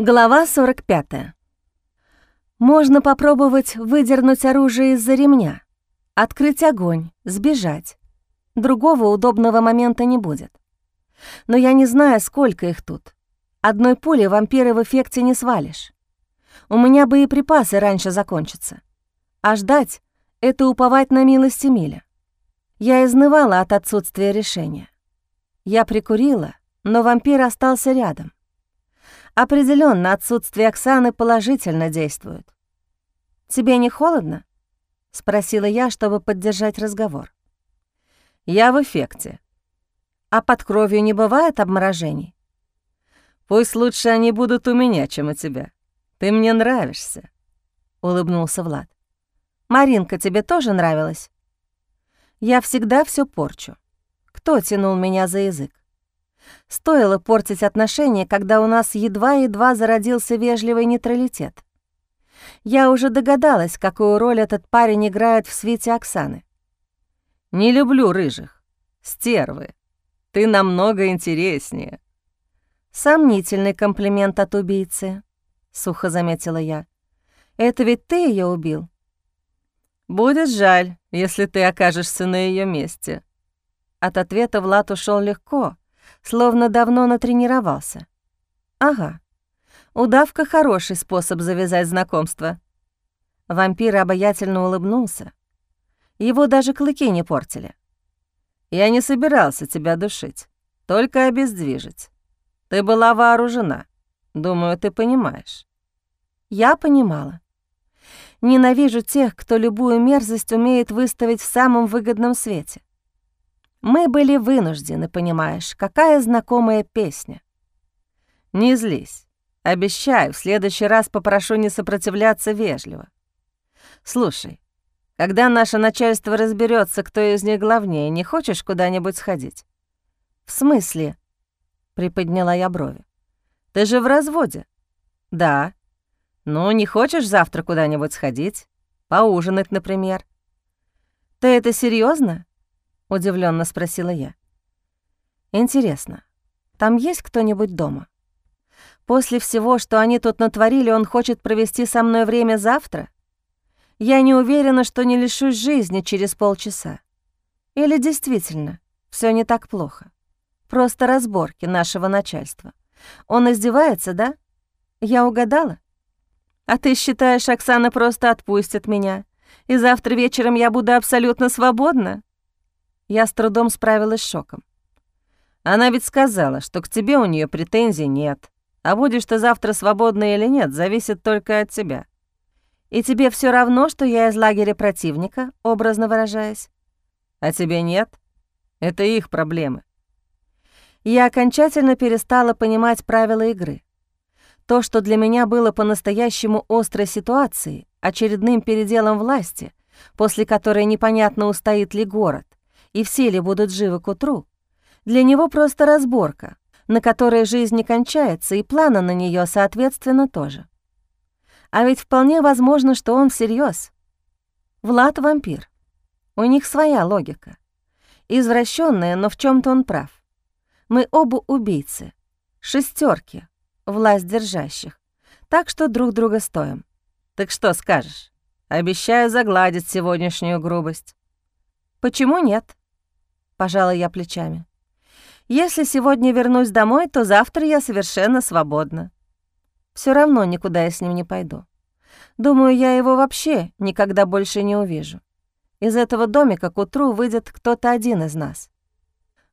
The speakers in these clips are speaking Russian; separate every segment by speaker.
Speaker 1: Глава 45. Можно попробовать выдернуть оружие из-за ремня, открыть огонь, сбежать. Другого удобного момента не будет. Но я не знаю, сколько их тут. Одной пули вампира в эффекте не свалишь. У меня боеприпасы раньше закончатся. А ждать — это уповать на милость Эмиля. Я изнывала от отсутствия решения. Я прикурила, но вампир остался рядом. Определенно отсутствие Оксаны положительно действует. «Тебе не холодно?» — спросила я, чтобы поддержать разговор. «Я в эффекте. А под кровью не бывает обморожений?» «Пусть лучше они будут у меня, чем у тебя. Ты мне нравишься», — улыбнулся Влад. «Маринка тебе тоже нравилась?» «Я всегда все порчу. Кто тянул меня за язык?» Стоило портить отношения, когда у нас едва-едва зародился вежливый нейтралитет. Я уже догадалась, какую роль этот парень играет в свете Оксаны. «Не люблю рыжих. Стервы. Ты намного интереснее». «Сомнительный комплимент от убийцы», — сухо заметила я. «Это ведь ты ее убил?» «Будет жаль, если ты окажешься на ее месте». От ответа Влад ушел легко, словно давно натренировался. Ага, удавка — хороший способ завязать знакомство. Вампир обаятельно улыбнулся. Его даже клыки не портили. «Я не собирался тебя душить, только обездвижить. Ты была вооружена. Думаю, ты понимаешь». Я понимала. Ненавижу тех, кто любую мерзость умеет выставить в самом выгодном свете. Мы были вынуждены, понимаешь, какая знакомая песня. Не злись. Обещаю, в следующий раз попрошу не сопротивляться вежливо. Слушай, когда наше начальство разберется, кто из них главнее, не хочешь куда-нибудь сходить? В смысле? Приподняла я брови. Ты же в разводе. Да. Ну, не хочешь завтра куда-нибудь сходить? Поужинать, например. Ты это серьезно? — удивленно спросила я. «Интересно, там есть кто-нибудь дома? После всего, что они тут натворили, он хочет провести со мной время завтра? Я не уверена, что не лишусь жизни через полчаса. Или действительно, все не так плохо? Просто разборки нашего начальства. Он издевается, да? Я угадала? А ты считаешь, Оксана просто отпустит меня, и завтра вечером я буду абсолютно свободна?» Я с трудом справилась с шоком. Она ведь сказала, что к тебе у нее претензий нет, а будешь ты завтра свободна или нет, зависит только от тебя. И тебе все равно, что я из лагеря противника, образно выражаясь? А тебе нет? Это их проблемы. Я окончательно перестала понимать правила игры. То, что для меня было по-настоящему острой ситуацией, очередным переделом власти, после которой непонятно, устоит ли город, и все ли будут живы к утру, для него просто разборка, на которой жизнь не кончается, и плана на нее, соответственно, тоже. А ведь вполне возможно, что он всерьез. Влад — вампир. У них своя логика. Извращенная, но в чем то он прав. Мы оба убийцы. шестерки, власть держащих. Так что друг друга стоим. Так что скажешь? Обещаю загладить сегодняшнюю грубость. Почему нет? пожала я плечами. Если сегодня вернусь домой, то завтра я совершенно свободна. Все равно никуда я с ним не пойду. Думаю, я его вообще никогда больше не увижу. Из этого домика к утру выйдет кто-то один из нас.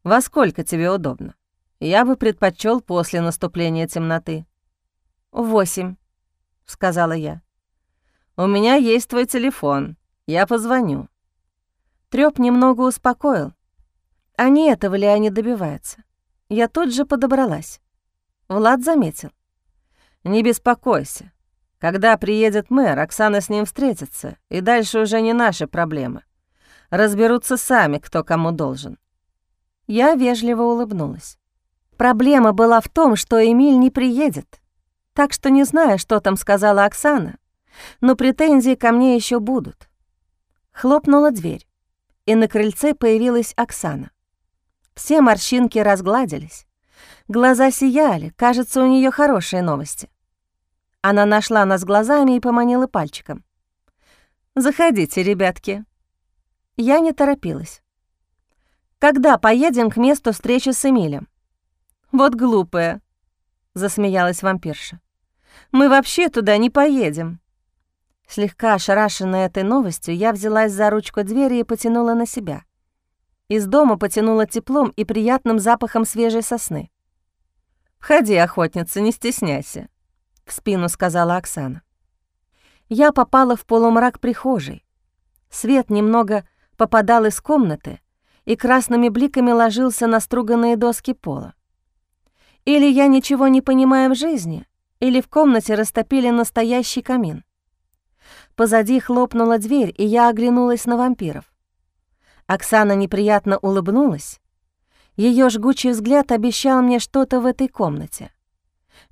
Speaker 1: Во сколько тебе удобно? Я бы предпочел после наступления темноты. «Восемь», — сказала я. «У меня есть твой телефон. Я позвоню». Трёп немного успокоил, не этого ли они добиваются? Я тут же подобралась. Влад заметил. «Не беспокойся. Когда приедет мэр, Оксана с ним встретится, и дальше уже не наши проблемы. Разберутся сами, кто кому должен». Я вежливо улыбнулась. Проблема была в том, что Эмиль не приедет. Так что не знаю, что там сказала Оксана, но претензии ко мне еще будут. Хлопнула дверь, и на крыльце появилась Оксана. Все морщинки разгладились. Глаза сияли, кажется, у нее хорошие новости. Она нашла нас глазами и поманила пальчиком. «Заходите, ребятки». Я не торопилась. «Когда поедем к месту встречи с Эмилем?» «Вот глупая», — засмеялась вампирша. «Мы вообще туда не поедем». Слегка ошарашенная этой новостью, я взялась за ручку двери и потянула на себя. Из дома потянуло теплом и приятным запахом свежей сосны. «Входи, охотница, не стесняйся», — в спину сказала Оксана. Я попала в полумрак прихожей. Свет немного попадал из комнаты и красными бликами ложился на струганные доски пола. Или я ничего не понимаю в жизни, или в комнате растопили настоящий камин. Позади хлопнула дверь, и я оглянулась на вампиров. Оксана неприятно улыбнулась. Ее жгучий взгляд обещал мне что-то в этой комнате.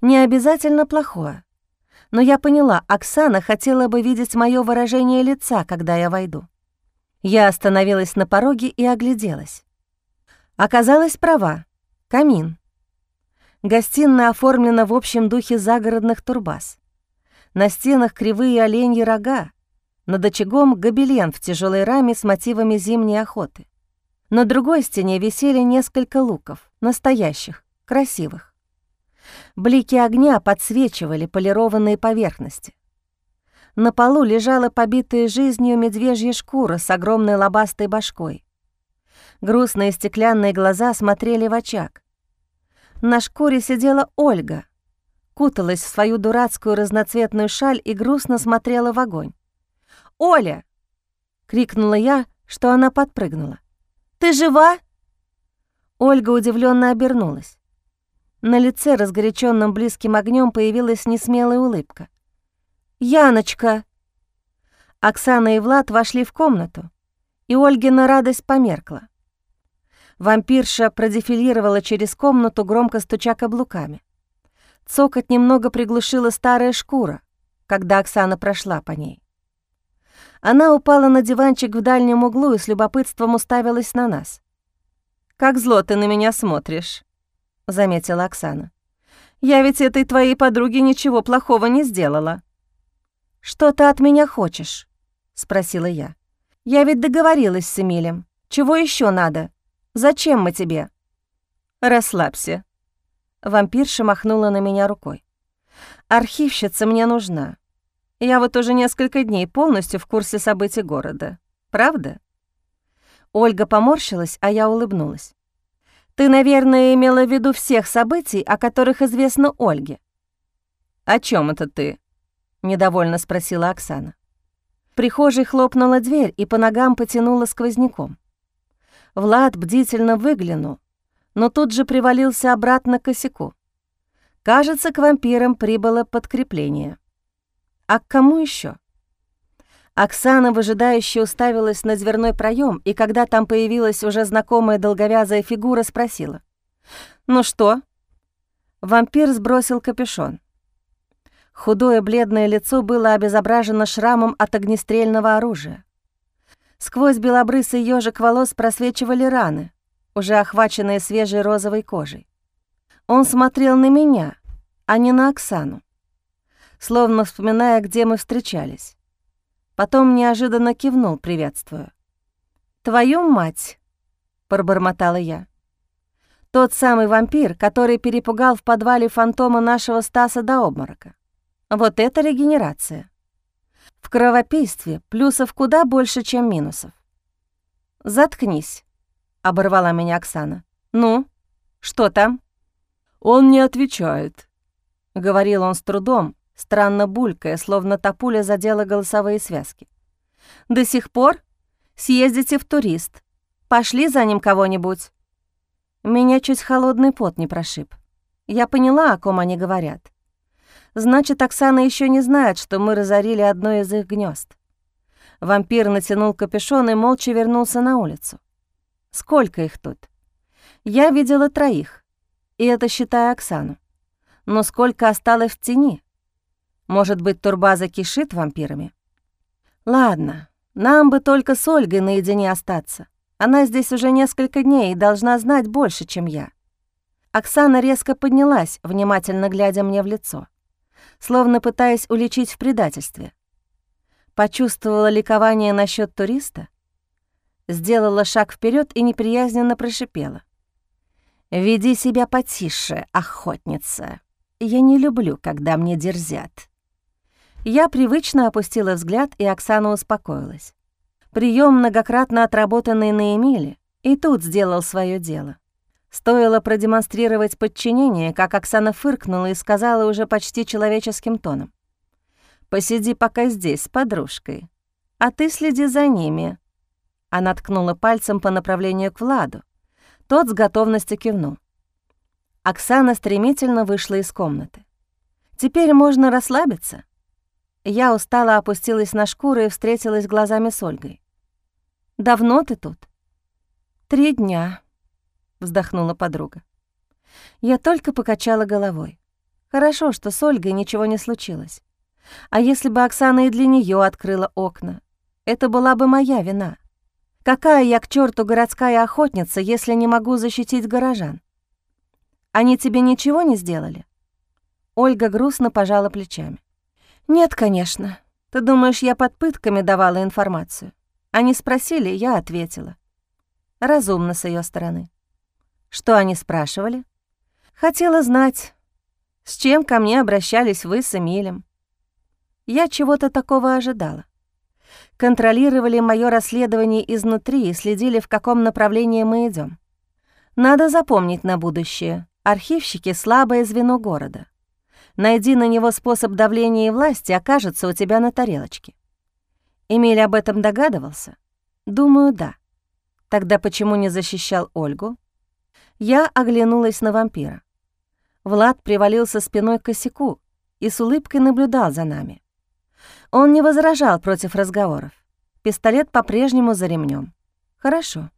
Speaker 1: Не обязательно плохое. Но я поняла, Оксана хотела бы видеть мое выражение лица, когда я войду. Я остановилась на пороге и огляделась. Оказалась права. Камин. Гостиная оформлена в общем духе загородных турбаз. На стенах кривые оленьи рога, над очагом гобелен в тяжелой раме с мотивами зимней охоты. На другой стене висели несколько луков, настоящих, красивых. Блики огня подсвечивали полированные поверхности. На полу лежала побитая жизнью медвежья шкура с огромной лобастой башкой. Грустные стеклянные глаза смотрели в очаг. На шкуре сидела Ольга — куталась в свою дурацкую разноцветную шаль и грустно смотрела в огонь. «Оля!» — крикнула я, что она подпрыгнула. «Ты жива?» Ольга удивленно обернулась. На лице, разгоряченном близким огнем, появилась несмелая улыбка. «Яночка!» Оксана и Влад вошли в комнату, и Ольгина радость померкла. Вампирша продефилировала через комнату, громко стуча каблуками. Цокот немного приглушила старая шкура, когда Оксана прошла по ней. Она упала на диванчик в дальнем углу и с любопытством уставилась на нас. «Как зло ты на меня смотришь», — заметила Оксана. «Я ведь этой твоей подруге ничего плохого не сделала». «Что ты от меня хочешь?» — спросила я. «Я ведь договорилась с Эмилем. Чего еще надо? Зачем мы тебе?» «Расслабься», Вампирша махнула на меня рукой. «Архивщица мне нужна. Я вот уже несколько дней полностью в курсе событий города. Правда?» Ольга поморщилась, а я улыбнулась. «Ты, наверное, имела в виду всех событий, о которых известно Ольге». «О чем это ты?» — недовольно спросила Оксана. В прихожей хлопнула дверь и по ногам потянула сквозняком. Влад бдительно выглянул, но тут же привалился обратно к косяку. Кажется, к вампирам прибыло подкрепление. А к кому еще? Оксана выжидающе уставилась на дверной проем, и когда там появилась уже знакомая долговязая фигура, спросила. «Ну что?» Вампир сбросил капюшон. Худое бледное лицо было обезображено шрамом от огнестрельного оружия. Сквозь белобрысый ежик волос просвечивали раны, уже охваченная свежей розовой кожей. Он смотрел на меня, а не на Оксану, словно вспоминая, где мы встречались. Потом неожиданно кивнул, приветствуя. «Твою мать!» — пробормотала я. Тот самый вампир, который перепугал в подвале фантома нашего Стаса до обморока. Вот это регенерация. В кровопийстве плюсов куда больше, чем минусов. «Заткнись», — оборвала меня Оксана. «Ну, что там?» «Он не отвечает», — говорил он с трудом, странно булькая, словно та пуля задела голосовые связки. «До сих пор? Съездите в турист. Пошли за ним кого-нибудь». Меня чуть холодный пот не прошиб. Я поняла, о ком они говорят. Значит, Оксана еще не знает, что мы разорили одно из их гнезд. Вампир натянул капюшон и молча вернулся на улицу. Сколько их тут? Я видела троих, и это считая Оксану. Но сколько осталось в тени? Может быть, турбаза кишит вампирами? Ладно, нам бы только с Ольгой наедине остаться. Она здесь уже несколько дней и должна знать больше, чем я. Оксана резко поднялась, внимательно глядя мне в лицо. словно пытаясь уличить в предательстве. Почувствовала ликование насчет туриста, сделала шаг вперед и неприязненно прошипела. «Веди себя потише, охотница. Я не люблю, когда мне дерзят». Я привычно опустила взгляд, и Оксана успокоилась. Прием, многократно отработанный на Эмиле, и тут сделал свое дело. Стоило продемонстрировать подчинение, как Оксана фыркнула и сказала уже почти человеческим тоном. «Посиди пока здесь с подружкой, а ты следи за ними». Она ткнула пальцем по направлению к Владу. Тот с готовностью кивнул. Оксана стремительно вышла из комнаты. «Теперь можно расслабиться». Я устало опустилась на шкуру и встретилась глазами с Ольгой. «Давно ты тут?» «Три дня», — вздохнула подруга. Я только покачала головой. Хорошо, что с Ольгой ничего не случилось. А если бы Оксана и для нее открыла окна? Это была бы моя вина. Какая я к черту городская охотница, если не могу защитить горожан? Они тебе ничего не сделали?» Ольга грустно пожала плечами. «Нет, конечно. Ты думаешь, я под пытками давала информацию? Они спросили, я ответила. Разумно с ее стороны. Что они спрашивали? Хотела знать, с чем ко мне обращались вы с Эмилем. Я чего-то такого ожидала. Контролировали мое расследование изнутри и следили, в каком направлении мы идем. Надо запомнить на будущее. Архивщики — слабое звено города. Найди на него способ давления и власти, окажется у тебя на тарелочке. Эмиль об этом догадывался? Думаю, да. Тогда почему не защищал Ольгу? Я оглянулась на вампира. Влад привалился спиной к косяку и с улыбкой наблюдал за нами. Он не возражал против разговоров. Пистолет по-прежнему за ремнем. Хорошо.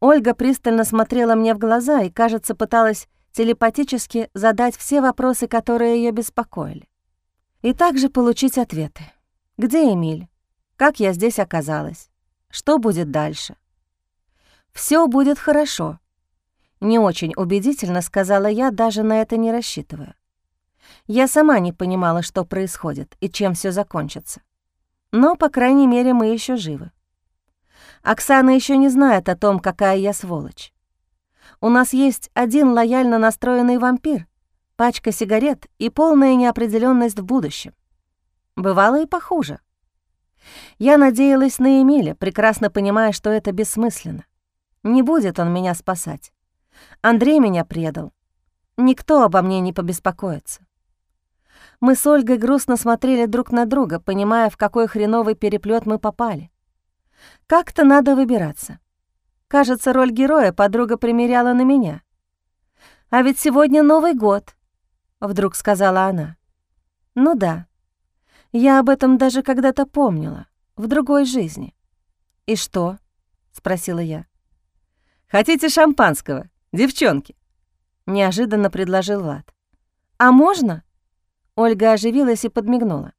Speaker 1: Ольга пристально смотрела мне в глаза и, кажется, пыталась телепатически задать все вопросы, которые ее беспокоили. И также получить ответы. Где Эмиль? Как я здесь оказалась? Что будет дальше? Все будет хорошо. Не очень убедительно сказала я, даже на это не рассчитывая. Я сама не понимала, что происходит и чем все закончится. Но, по крайней мере, мы еще живы. Оксана еще не знает о том, какая я сволочь. У нас есть один лояльно настроенный вампир, пачка сигарет и полная неопределенность в будущем. Бывало и похуже. Я надеялась на Эмиля, прекрасно понимая, что это бессмысленно. Не будет он меня спасать. Андрей меня предал. Никто обо мне не побеспокоится. Мы с Ольгой грустно смотрели друг на друга, понимая, в какой хреновый переплет мы попали. Как-то надо выбираться. Кажется, роль героя подруга примеряла на меня. «А ведь сегодня Новый год», — вдруг сказала она. «Ну да, я об этом даже когда-то помнила, в другой жизни». «И что?» — спросила я. «Хотите шампанского, девчонки?» — неожиданно предложил Влад. «А можно?» Ольга оживилась и подмигнула.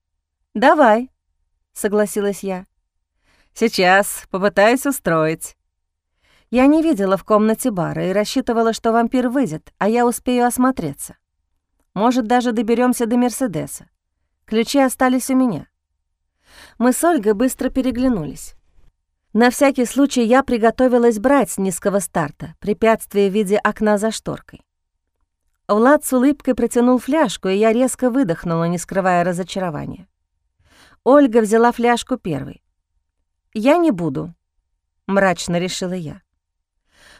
Speaker 1: «Давай», — согласилась я. Сейчас попытаюсь устроить». Я не видела в комнате бара и рассчитывала, что вампир выйдет, а я успею осмотреться. Может, даже доберемся до Мерседеса. Ключи остались у меня. Мы с Ольгой быстро переглянулись. На всякий случай я приготовилась брать с низкого старта препятствие в виде окна за шторкой. Влад с улыбкой протянул фляжку, и я резко выдохнула, не скрывая разочарования. Ольга взяла фляжку первой. «Я не буду», — мрачно решила я.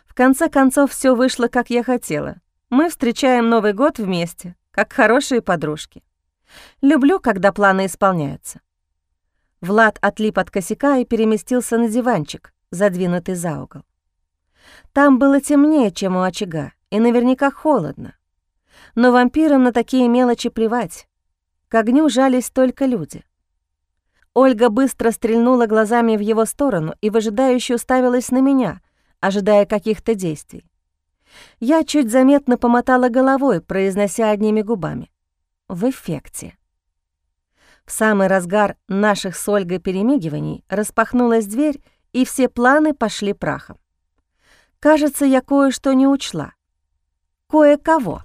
Speaker 1: В конце концов, все вышло, как я хотела. Мы встречаем Новый год вместе, как хорошие подружки. Люблю, когда планы исполняются. Влад отлип от косяка и переместился на диванчик, задвинутый за угол. Там было темнее, чем у очага, и наверняка холодно. Но вампирам на такие мелочи плевать. К огню жались только люди. Ольга быстро стрельнула глазами в его сторону и выжидающе уставилась на меня, ожидая каких-то действий. Я чуть заметно помотала головой, произнося одними губами. В эффекте. В самый разгар наших с Ольгой перемигиваний распахнулась дверь, и все планы пошли прахом. Кажется, я кое-что не учла. Кое-кого.